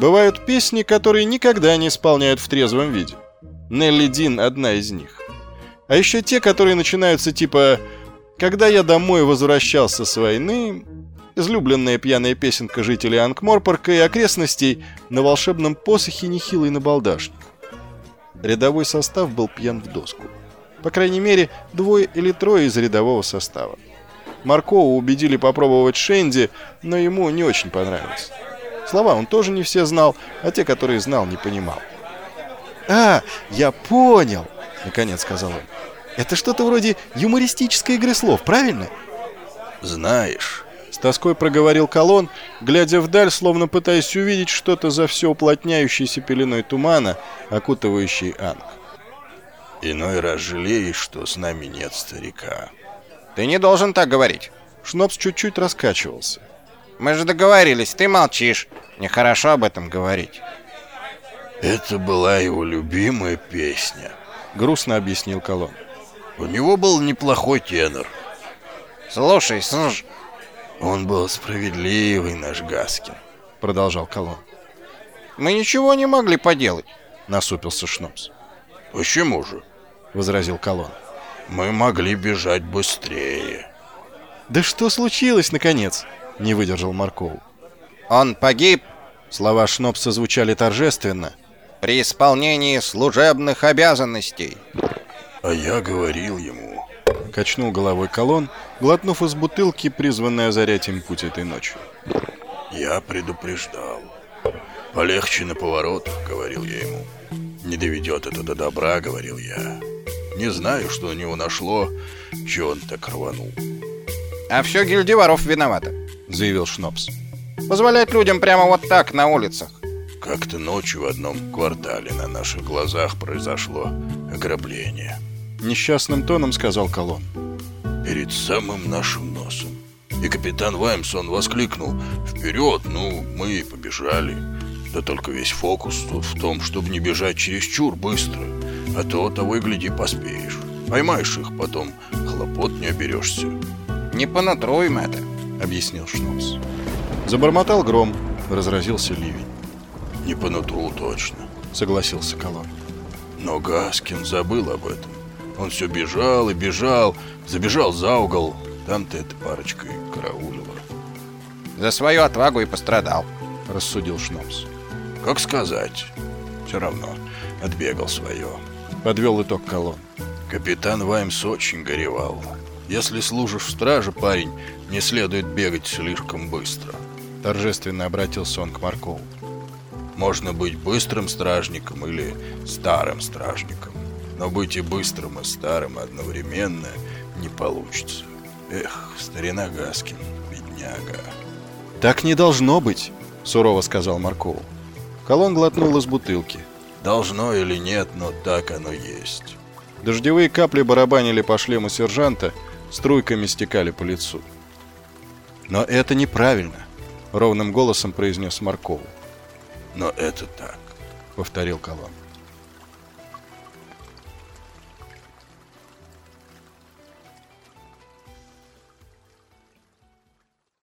Бывают песни, которые никогда не исполняют в трезвом виде. Нелли Дин одна из них. А еще те, которые начинаются типа «Когда я домой возвращался с войны», излюбленная пьяная песенка жителей Анкморпорка и окрестностей на волшебном посохе нехилый набалдашник. Рядовой состав был пьян в доску. По крайней мере, двое или трое из рядового состава. Маркова убедили попробовать Шенди, но ему не очень понравилось. Слова он тоже не все знал, а те, которые знал, не понимал. «А, я понял!» — наконец сказал он. «Это что-то вроде юмористической игры слов, правильно?» «Знаешь...» — с тоской проговорил Колон, глядя вдаль, словно пытаясь увидеть что-то за все уплотняющейся пеленой тумана, окутывающей Анг. «Иной раз жалеешь, что с нами нет старика». «Ты не должен так говорить». Шнопс чуть-чуть раскачивался. «Мы же договорились, ты молчишь. Нехорошо об этом говорить». «Это была его любимая песня», — грустно объяснил Колон. «У него был неплохой тенор». «Слушай, слушай...» «Он был справедливый, наш Гаскин», — продолжал Колон. «Мы ничего не могли поделать», — насупился Шнопс. «Почему же?» — возразил Колон. «Мы могли бежать быстрее». «Да что случилось, наконец?» — не выдержал Марков. «Он погиб!» Слова Шнопса звучали торжественно. «При исполнении служебных обязанностей!» «А я говорил ему...» — качнул головой колонн, глотнув из бутылки, призванной озарять им путь этой ночью. «Я предупреждал. Полегче на поворотах», — говорил я ему. «Не доведет это до добра», — говорил я. «Не знаю, что у него нашло, че он так рванул». «А все гильдия воров виновата», — заявил Шнопс. «Позволять людям прямо вот так на улицах». Как-то ночью в одном квартале на наших глазах произошло ограбление. Несчастным тоном сказал Колон. Перед самым нашим носом. И капитан Ваймсон воскликнул «Вперед! Ну, мы и побежали!» Да только весь фокус тут в том, чтобы не бежать чересчур быстро, а то того и гляди поспеешь. Поймаешь их, потом хлопот не оберешься. «Не понатруем это», — объяснил Шнопс. Забормотал гром, разразился ливень. «Не по нутру точно», — согласился Колон. Но Гаскин забыл об этом. Он все бежал и бежал, забежал за угол. Там-то эта парочка и караулила. «За свою отвагу и пострадал», — рассудил Шнопс. «Как сказать? Все равно отбегал свое». Подвел итог колонн. Капитан Ваймс очень горевал. Если служишь в страже, парень, не следует бегать слишком быстро. Торжественно обратился он к Маркову. Можно быть быстрым стражником или старым стражником. Но быть и быстрым, и старым одновременно не получится. Эх, старина Гаскин, бедняга. «Так не должно быть», — сурово сказал Маркову. Колон глотнул из бутылки. «Должно или нет, но так оно есть». Дождевые капли барабанили по шлему сержанта, струйками стекали по лицу. «Но это неправильно», — ровным голосом произнес Маркову. «Но это так», — повторил Колон.